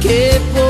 que por